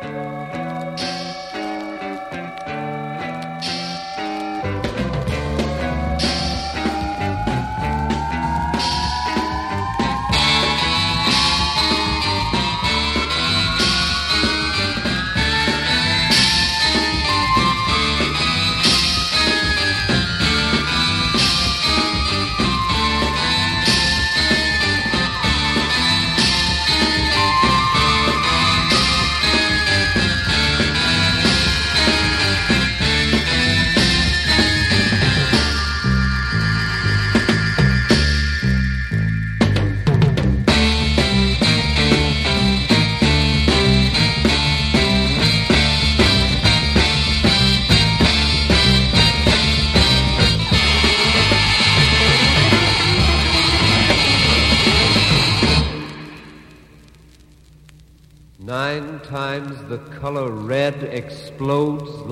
Bye.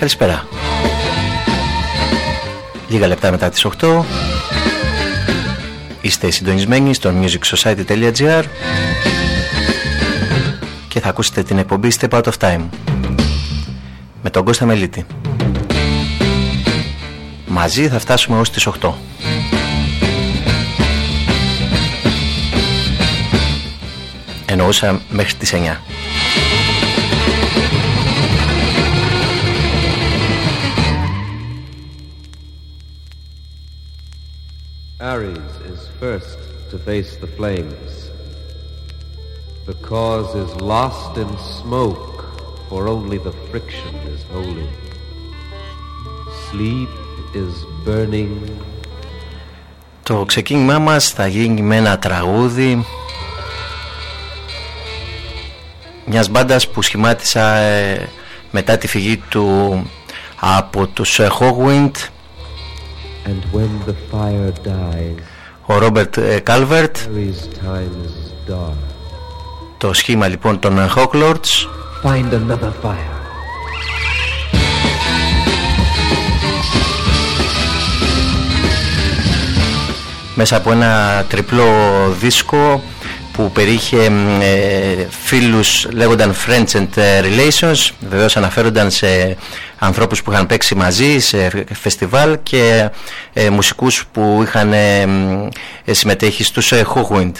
Καλησπέρα. Λίγα λεπτά μετά τις 8 Είστε συντονισμένοι στο musicsociety.gr και θα ακούσετε την εκπομπή Step Out of Time με τον Κώστα Μελίτη. Μαζί θα φτάσουμε ως τις 8. Εννοούσα μέχρι τις 9. Ares is first to face the flames. The cause is lost in smoke, for only the friction is holy. Sleep is burning. Το ξεκίνημά μας θα γίνει με ένα τραγούδι μιας μπάντας που σχημάτισα ε, μετά τη φυγή του από τους Hogwind And when the fire dies, ο Ρόμπερτ Κάλβερτ. το σχήμα λοιπόν των Hawklords. Find another fire. μέσα από ένα τριπλό δίσκο που περιείχε ε, φίλους λέγονταν Friends and Relations βεβαίως αναφέρονταν σε ανθρώπους που είχαν παίξει μαζί σε φεστιβάλ και ε, μουσικούς που είχαν ε, ε συμμετέχει στους ε, Hawkwind.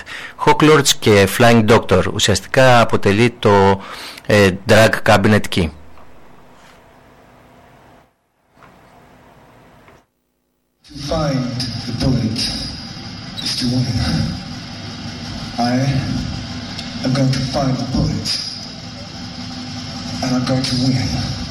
Hawklords και Flying Doctor ουσιαστικά αποτελεί το ε, Drag Cabinet Key. find the bullet is to win. I am going to find the bullet and I'm going to win.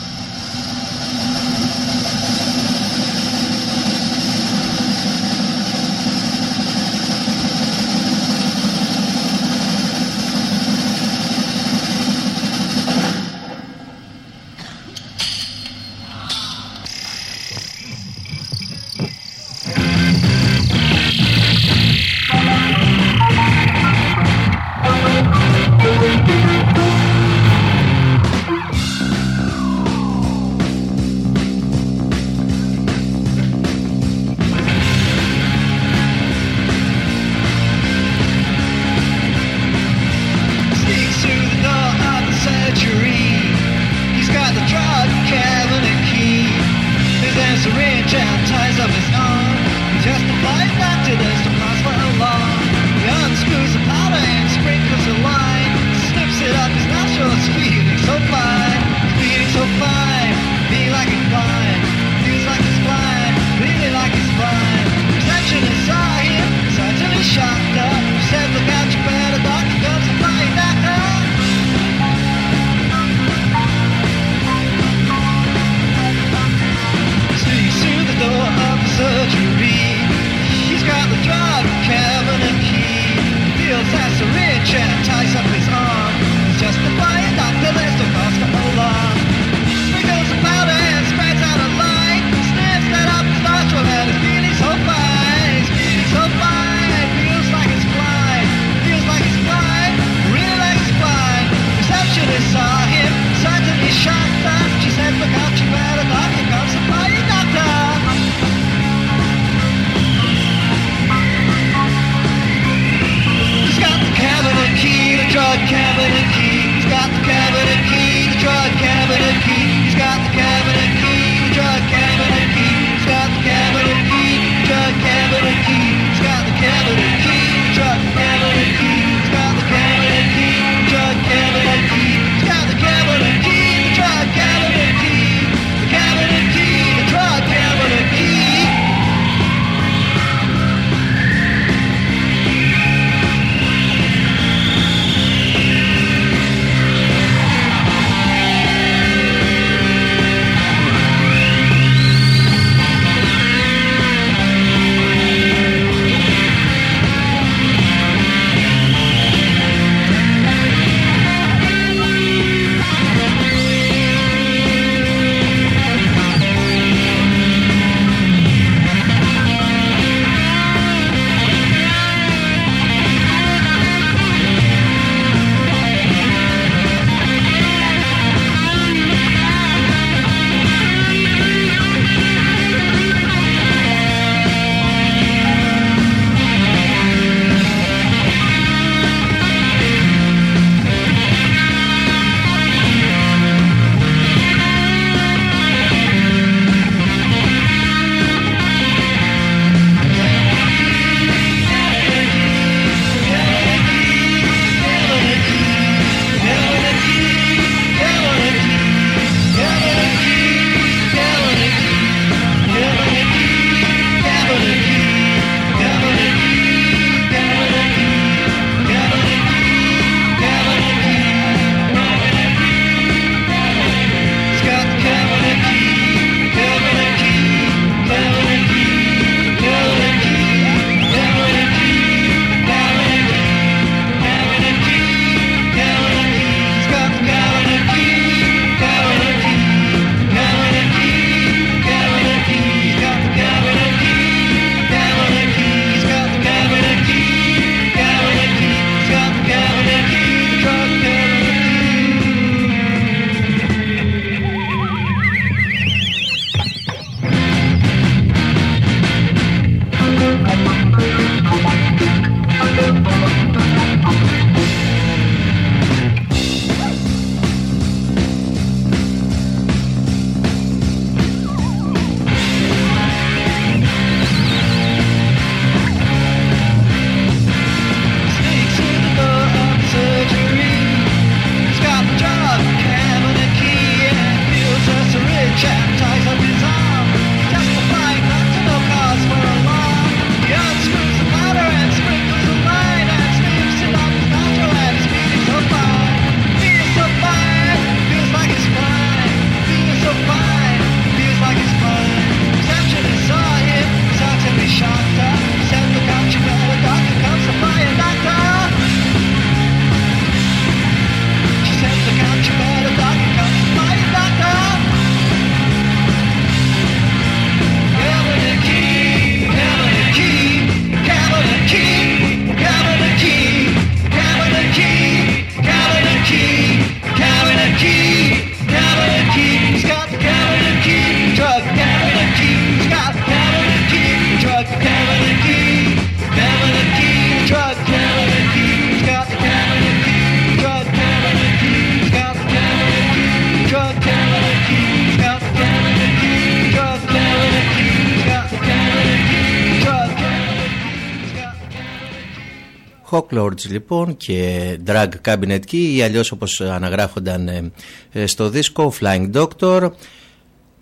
Hawk Lords λοιπόν και Drag Cabinet Key ή αλλιώς όπως αναγράφονταν ε, ε, στο δίσκο Flying Doctor.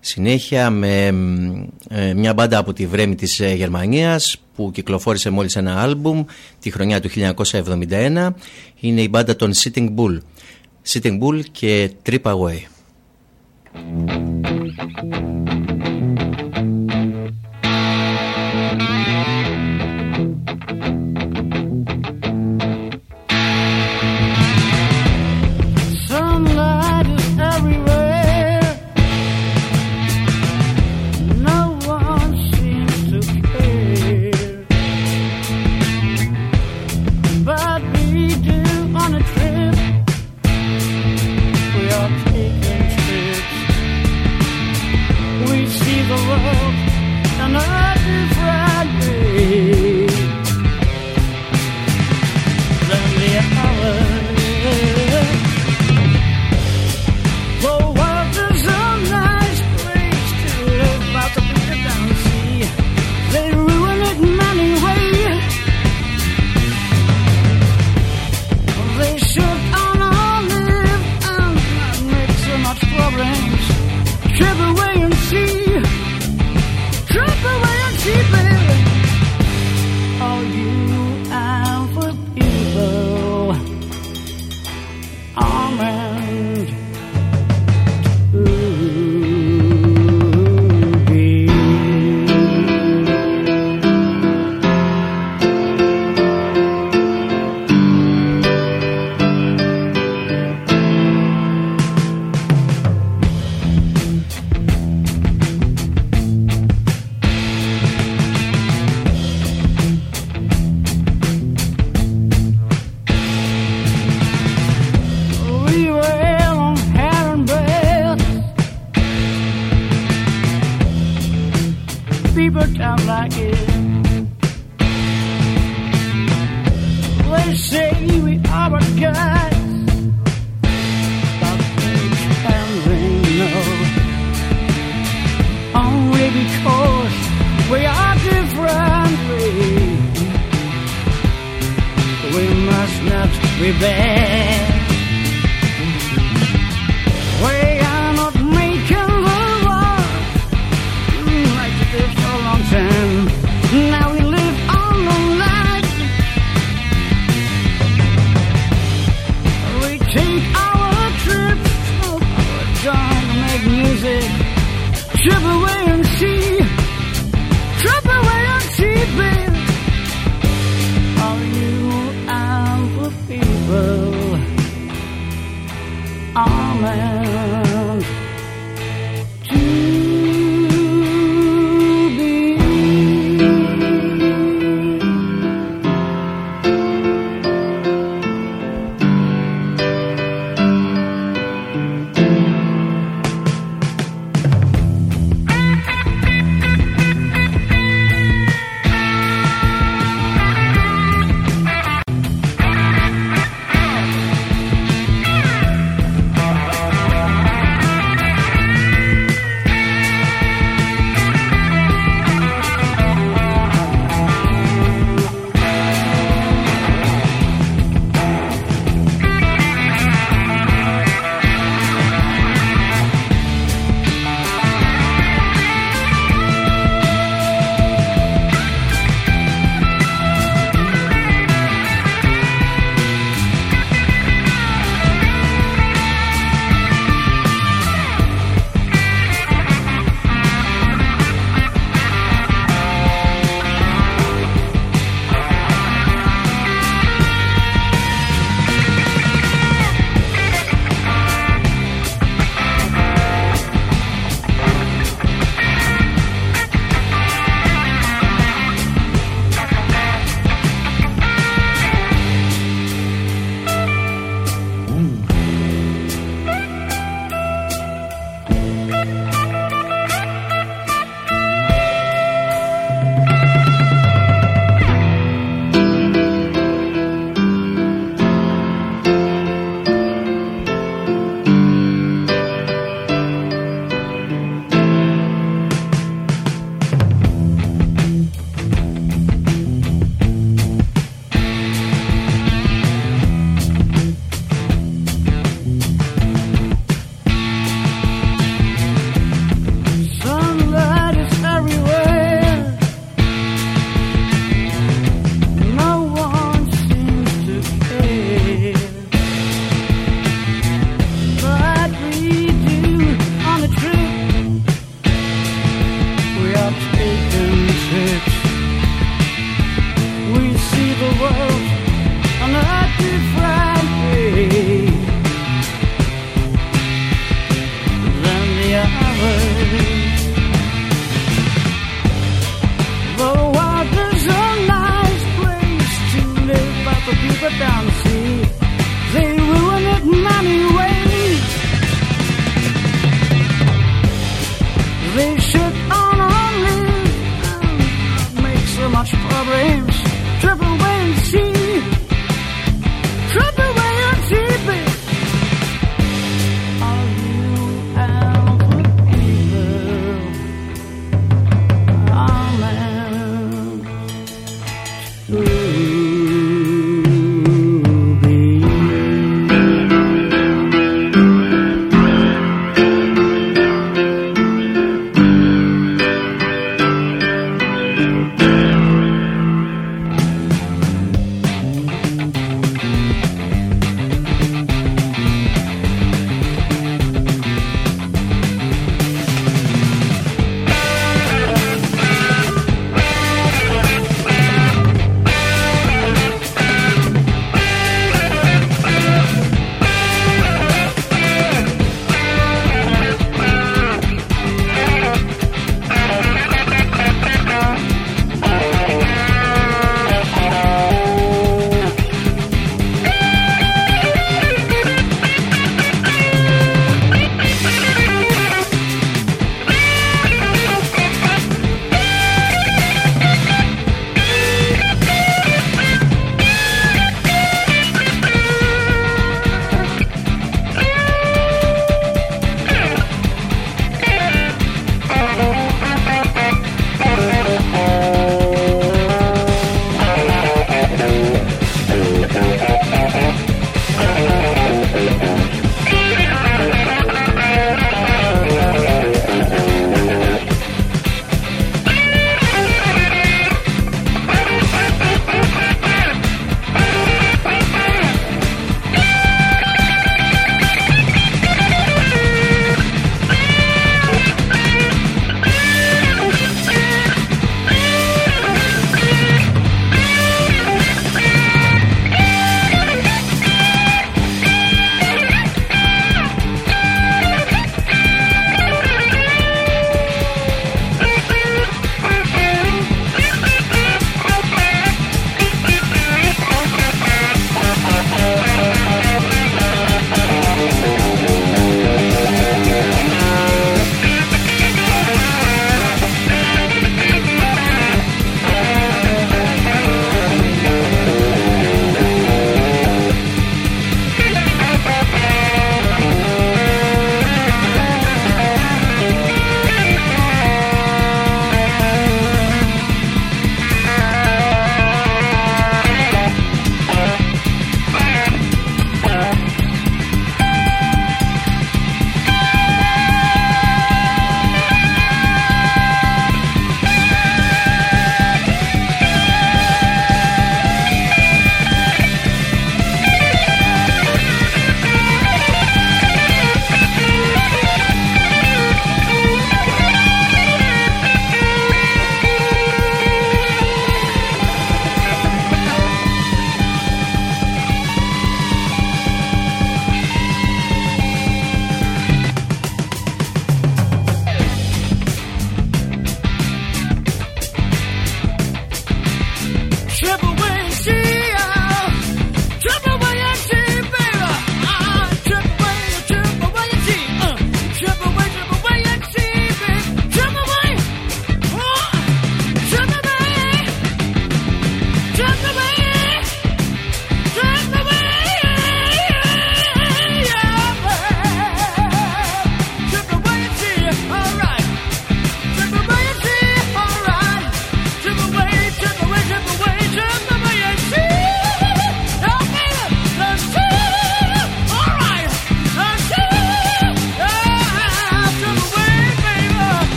Συνέχεια με ε, μια μπάντα από τη Βρέμη της Γερμανίας που κυκλοφόρησε μόλις ένα άλμπουμ τη χρονιά του 1971 είναι η μπάντα των Sitting Bull. Sitting Bull και Trip Away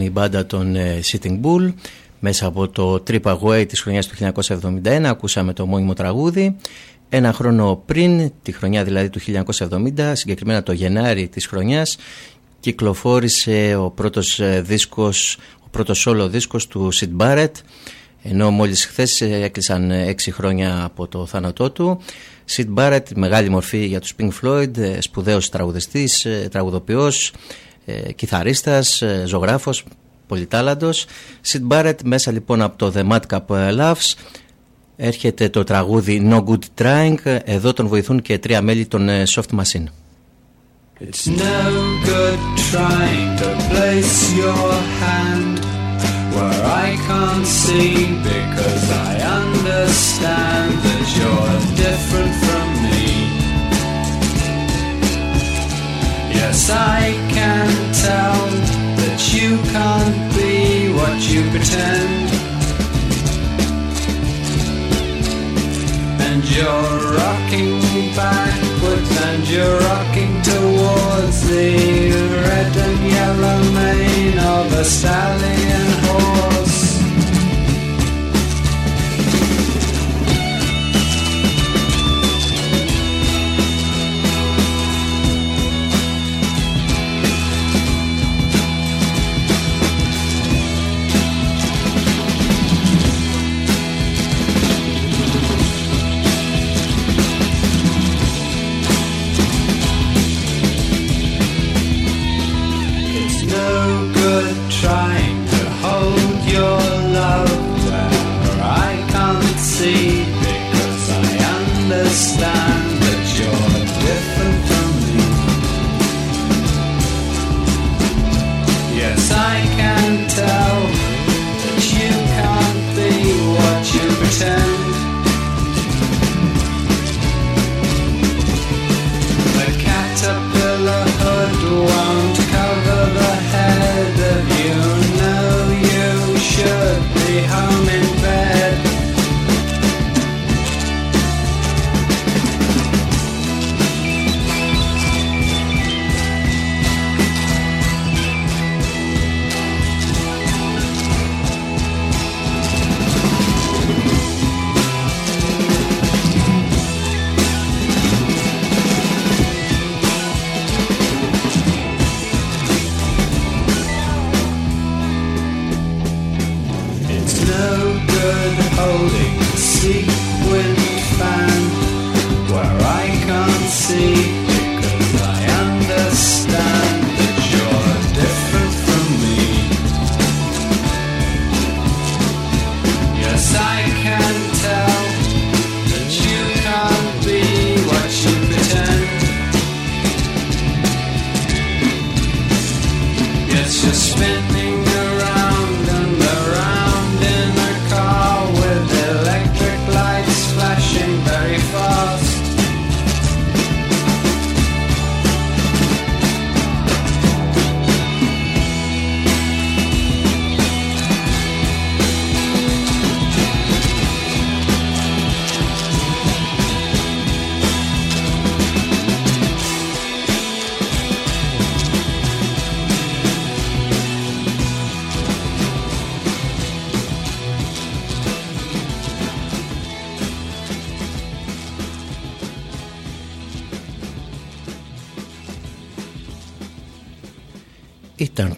η μπάντα των ε, Sitting Bull. Μέσα από το Trip Away της χρονιάς του 1971 ακούσαμε το μόνιμο τραγούδι. Ένα χρόνο πριν, τη χρονιά δηλαδή του 1970, συγκεκριμένα το Γενάρη της χρονιάς κυκλοφόρησε ο πρώτος ε, δίσκος, ο πρώτος solo δίσκος του Sid Barrett. Ενώ μόλις χθες ε, έκλεισαν έξι χρόνια από το θάνατό του. Sid Barrett, μεγάλη μορφή για τους Pink Floyd, ε, σπουδαίος τραγουδιστής, τραγουδοποιός, κιθαρίστας, ζωγράφος, πολυτάλαντος. Sid Barrett μέσα λοιπόν από το The Madcap Loves έρχεται το τραγούδι No Good Trying, εδώ τον βοηθούν και τρία μέλη των Soft Machine. It's no good trying to place your hand where I can't see because I understand that you're different Yes, I can tell that you can't be what you pretend. And you're rocking backwards and you're rocking towards the red and yellow mane of a stallion horse.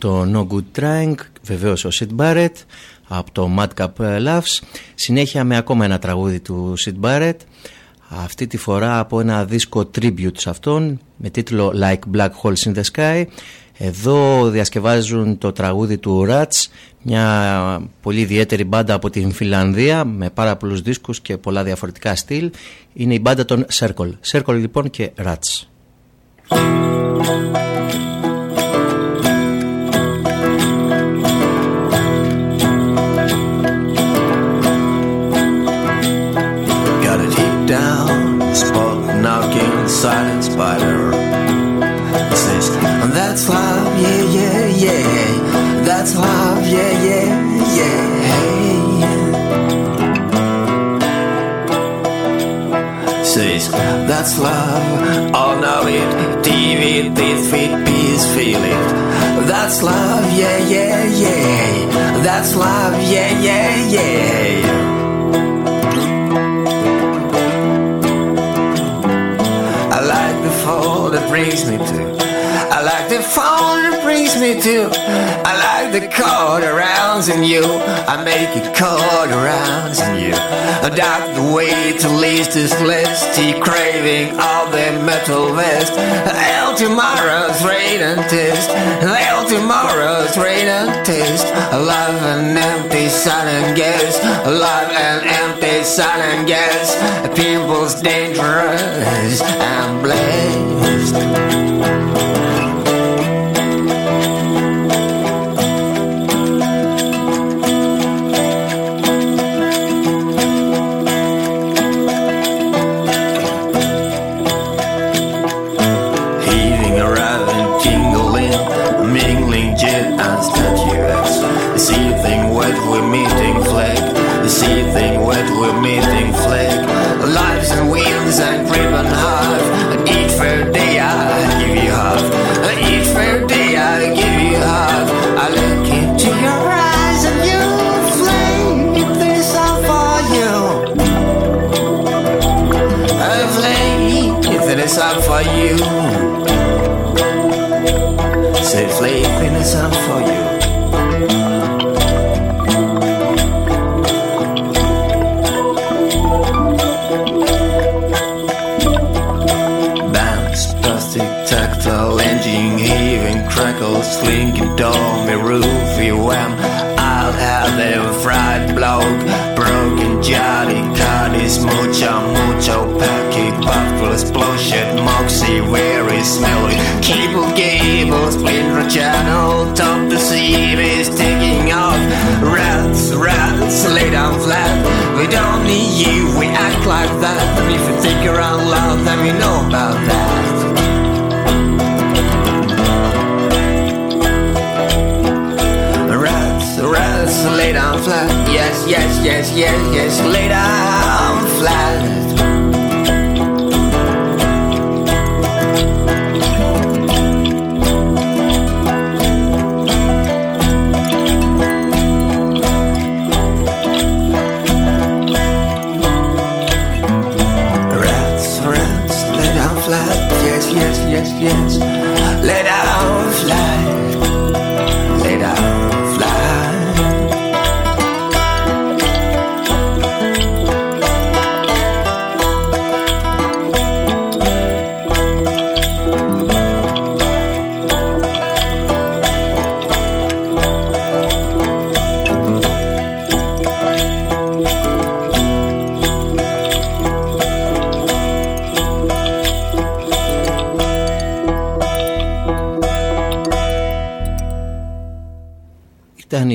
Το No Good Trying, βεβαίως ο Sid Barrett από το Madcap Loves. Συνέχεια με ακόμα ένα τραγούδι του Sid Barrett, αυτή τη φορά από ένα δίσκο tribute σε αυτόν με τίτλο Like Black Holes in the Sky. Εδώ διασκευάζουν το τραγούδι του Rats, μια πολύ ιδιαίτερη μπάντα από την Φιλανδία με πάρα πολλούς δίσκους και πολλά διαφορετικά στυλ. Είναι η μπάντα των Circle. Circle λοιπόν και Rats. That's love, yeah, yeah, yeah. Says, that's love, oh, all know it. TV, this fit, peace, feel it. That's love, yeah, yeah, yeah. That's love, yeah, yeah, yeah. I like the fall that brings me to. I like the that brings me to. I like the chord arounds in you. I make it chord arounds in you. I doubt the way to least this list. Keep craving all the metal vest. Hell tomorrow's rain and test. Hell tomorrow's rain and test. Love an empty silent gas. Love an empty silent gas. People's dangerous and blessed.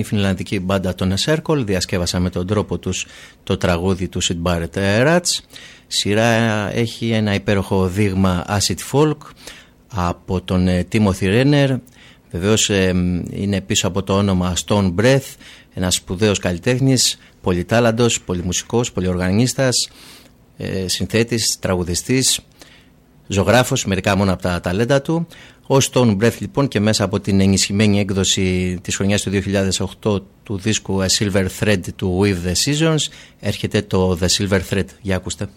Φιλανδική μπάντα των Circle διασκεύασαν με τον τρόπο τους το τραγούδι του Sid Barrett Rats σειρά έχει ένα υπέροχο δείγμα acid folk από τον ε, Timothy Renner βεβαίως ε, είναι πίσω από το όνομα Stone Breath ένας σπουδαίος καλλιτέχνης πολυτάλαντος, πολυμουσικός, πολυοργανίστας ε, συνθέτης, τραγουδιστής ζωγράφος, μερικά μόνο από τα ταλέντα του ο Stone Breath λοιπόν και μέσα από την ενισχυμένη έκδοση της χρονιάς του 2008 του δίσκου A Silver Thread του With The Seasons έρχεται το The Silver Thread. Για ακούστε.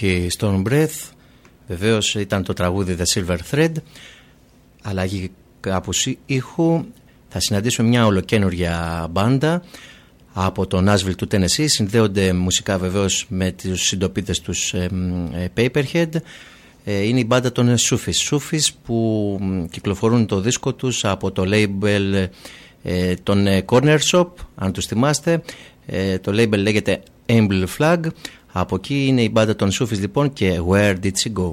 Υπέροχη Storm Breath βεβαίως ήταν το τραγούδι The Silver Thread αλλαγή κάπου ήχου. Θα συναντήσουμε μια ολοκένουργια μπάντα από το Nashville του Tennessee. Συνδέονται μουσικά βεβαίως με τους συντοπίτες τους ε, Paperhead. Ε, είναι η μπάντα των Sufis. Sufis που κυκλοφορούν το δίσκο τους από το label ε, των Corner Shop αν τους θυμάστε. Το label λέγεται Amble Flag από εκεί είναι η μπάντα των Sufis λοιπόν και Where Did She Go;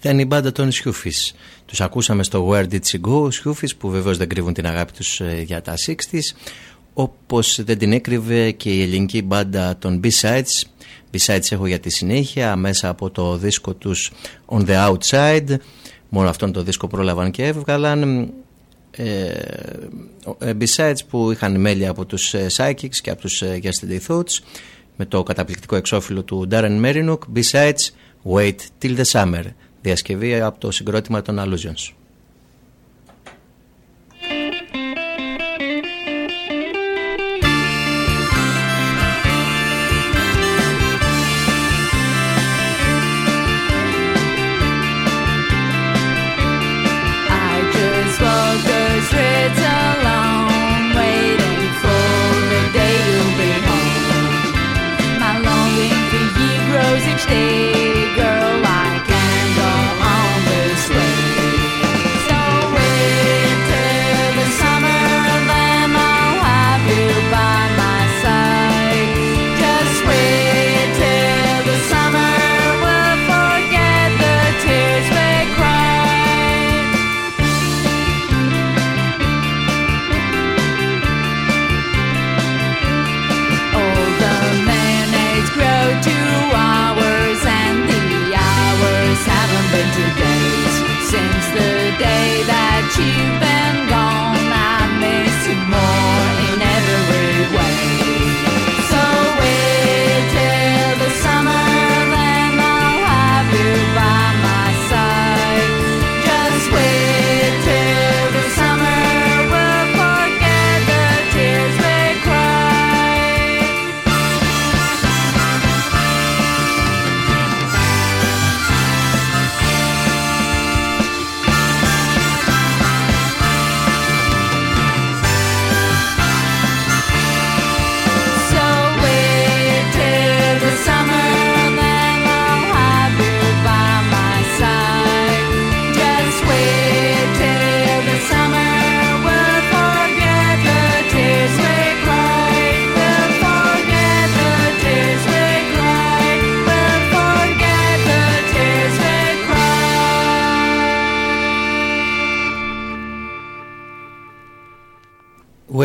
Ήταν η μπάντα των Σιούφις. Τους ακούσαμε στο Where Did She Go, Σιούφις που βεβαίως δεν κρύβουν την αγάπη τους ε, για τα 60's όπως δεν την έκρυβε και η ελληνική μπάντα των B-Sides. B-Sides έχω για τη συνέχεια μέσα από το δίσκο τους On The Outside. Μόνο αυτόν το δίσκο πρόλαβαν και έβγαλαν. Ε, ε, B-Sides που είχαν μέλη από τους Psychics και από τους Yesterday Thoughts με το καταπληκτικό εξώφυλλο του Darren Merinock B-Sides Wait Till The Summer διασκευή από το συγκρότημα των Allusions.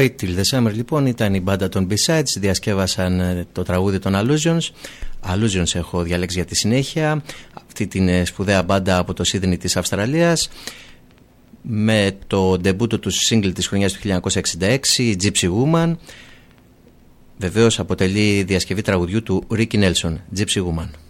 Wait Till The Summer λοιπόν ήταν η μπάντα των B-Sides διασκεύασαν ε, το τραγούδι των Allusions. Allusions έχω διαλέξει για τη συνέχεια. Αυτή την ε, σπουδαία μπάντα από το Sydney της Αυστραλίας με το ντεμπούτο του single της χρονιάς του 1966 Gypsy Woman. Βεβαίως αποτελεί διασκευή τραγουδιού του Ricky Nelson Gypsy Woman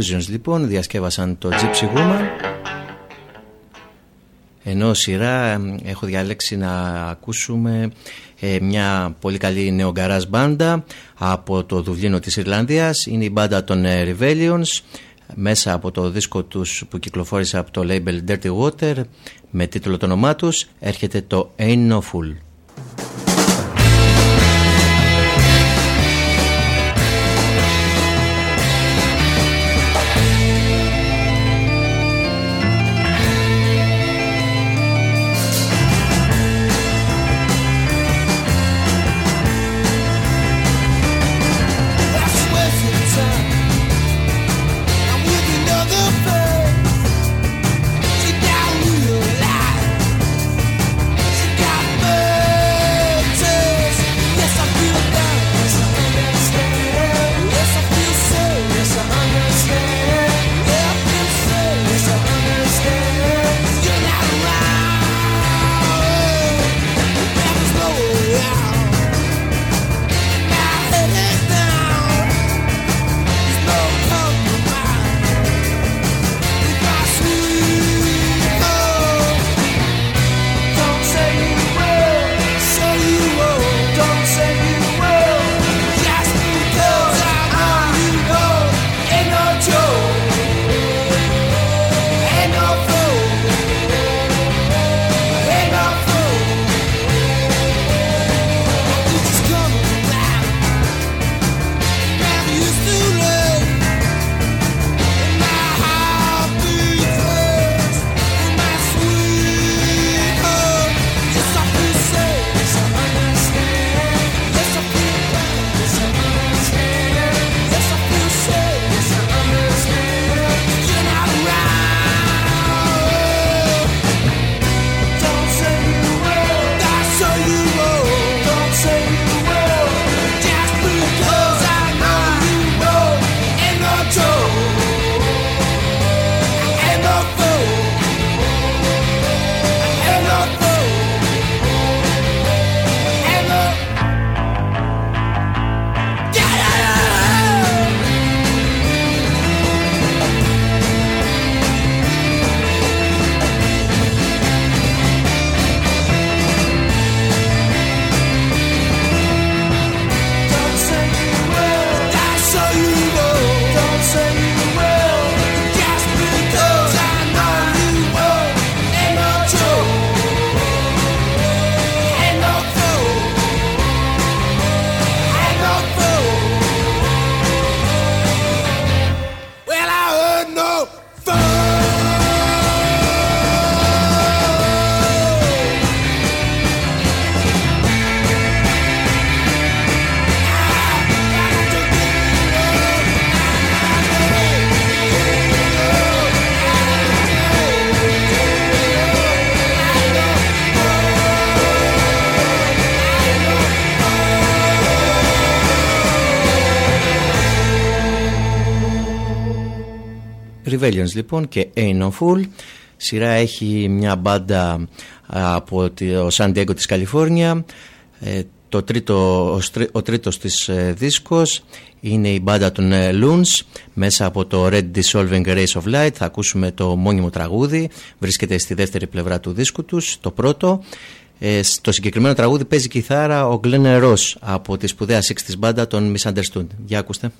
Illusions λοιπόν διασκεύασαν το Gypsy Woman. Ενώ σειρά έχω διαλέξει να ακούσουμε ε, μια πολύ καλή νεογκαράς μπάντα από το Δουβλίνο της Ιρλανδίας. Είναι η μπάντα των ε, Rebellions μέσα από το δίσκο τους που κυκλοφόρησε από το label Dirty Water με τίτλο το όνομά τους έρχεται το Ain't No Fool Rebellions λοιπόν και Ain't No Fool. Σειρά έχει μια μπάντα από το Σαν Diego της Καλιφόρνια. Ε, το τρίτο, ο τρίτος της ε, δίσκος είναι η μπάντα των ε, Loons μέσα από το Red Dissolving Race of Light. Θα ακούσουμε το μόνιμο τραγούδι. Βρίσκεται στη δεύτερη πλευρά του δίσκου τους το πρώτο. Ε, στο συγκεκριμένο τραγούδι παίζει κιθάρα ο Glenn Ross από τη σπουδαία σίξ της μπάντα των Misunderstood. Για ακούστε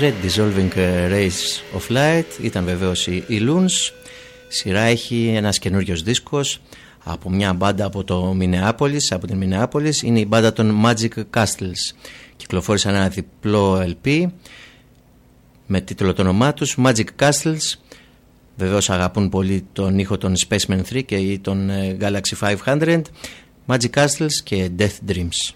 Red Dissolving Race of Light ήταν βεβαίως οι Loons. Σειρά έχει ένας καινούριος δίσκος από μια μπάντα από το Minneapolis, από την Minneapolis είναι η μπάντα των Magic Castles. Κυκλοφόρησαν ένα διπλό LP με τίτλο το όνομά τους Magic Castles. Βεβαίως αγαπούν πολύ τον ήχο των Spaceman 3 και τον ε, Galaxy 500 Magic Castles και Death Dreams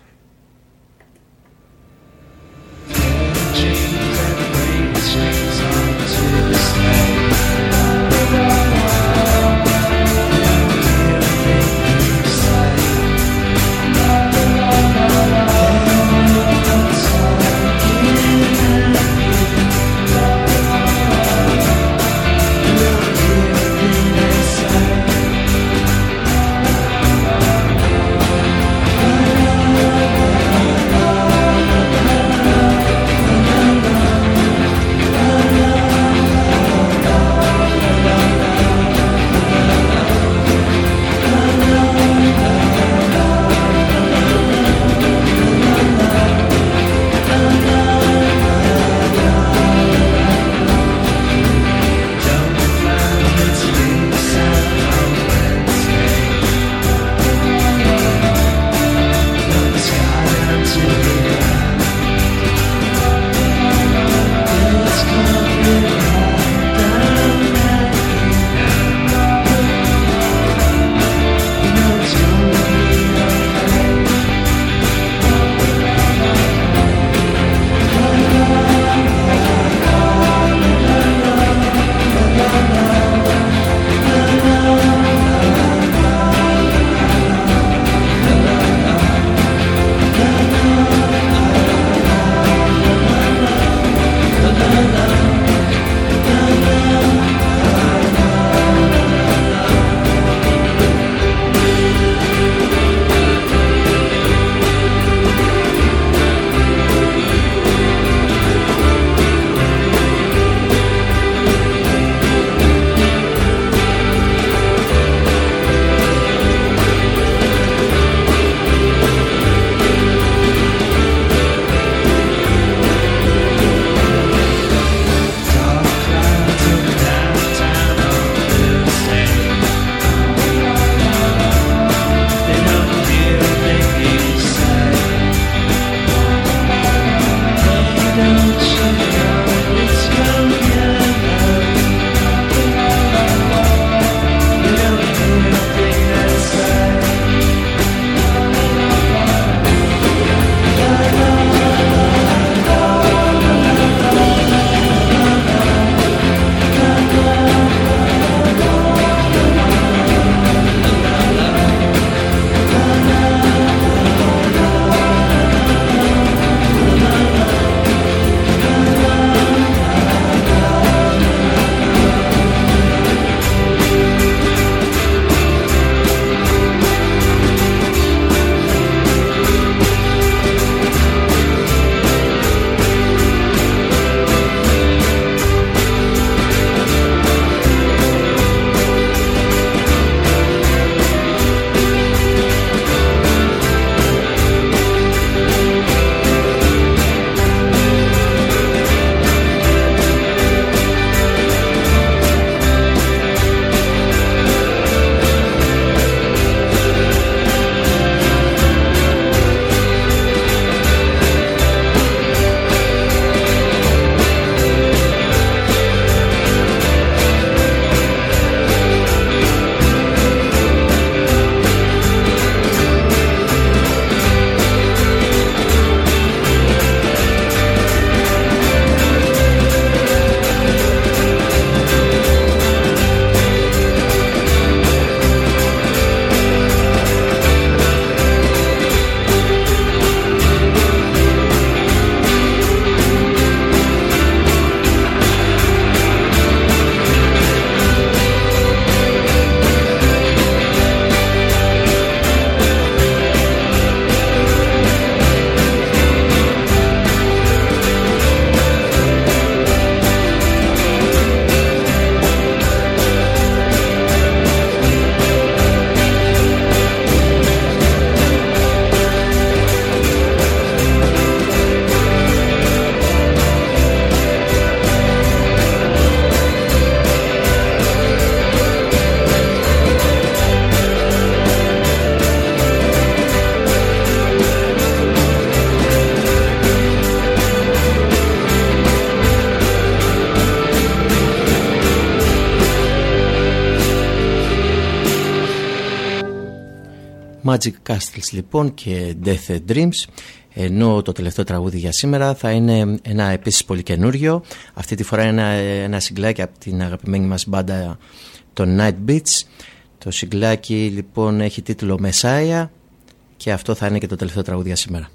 Magic Castles λοιπόν και Death Dreams ενώ το τελευταίο τραγούδι για σήμερα θα είναι ένα επίσης πολύ καινούριο. Αυτή τη φορά είναι ένα, ένα συγκλάκι από την αγαπημένη μας μπάντα των Night Beats. Το συγκλάκι λοιπόν έχει τίτλο Messiah και αυτό θα είναι και το τελευταίο τραγούδι για σήμερα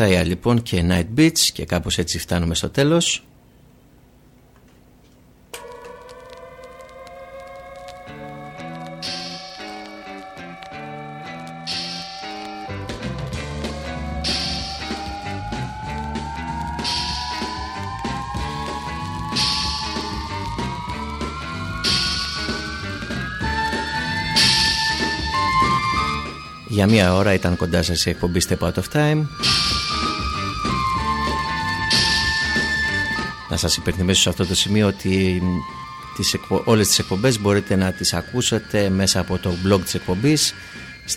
Messiah λοιπόν και Night Beats και κάπως έτσι φτάνουμε στο τέλος. Για μία ώρα ήταν κοντά σας η εκπομπή Step Out of Time σας υπενθυμίσω σε αυτό το σημείο ότι τις εκπο... όλες τις εκπομπές μπορείτε να τις ακούσετε μέσα από το blog της εκπομπής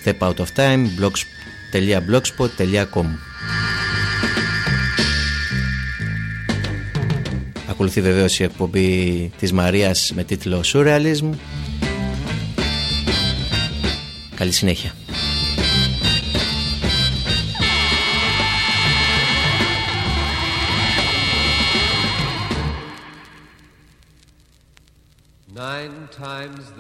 Step Out of Time blogs.blogspot.com Ακολουθεί βεβαίως η εκπομπή της Μαρίας με τίτλο Surrealism Καλή συνέχεια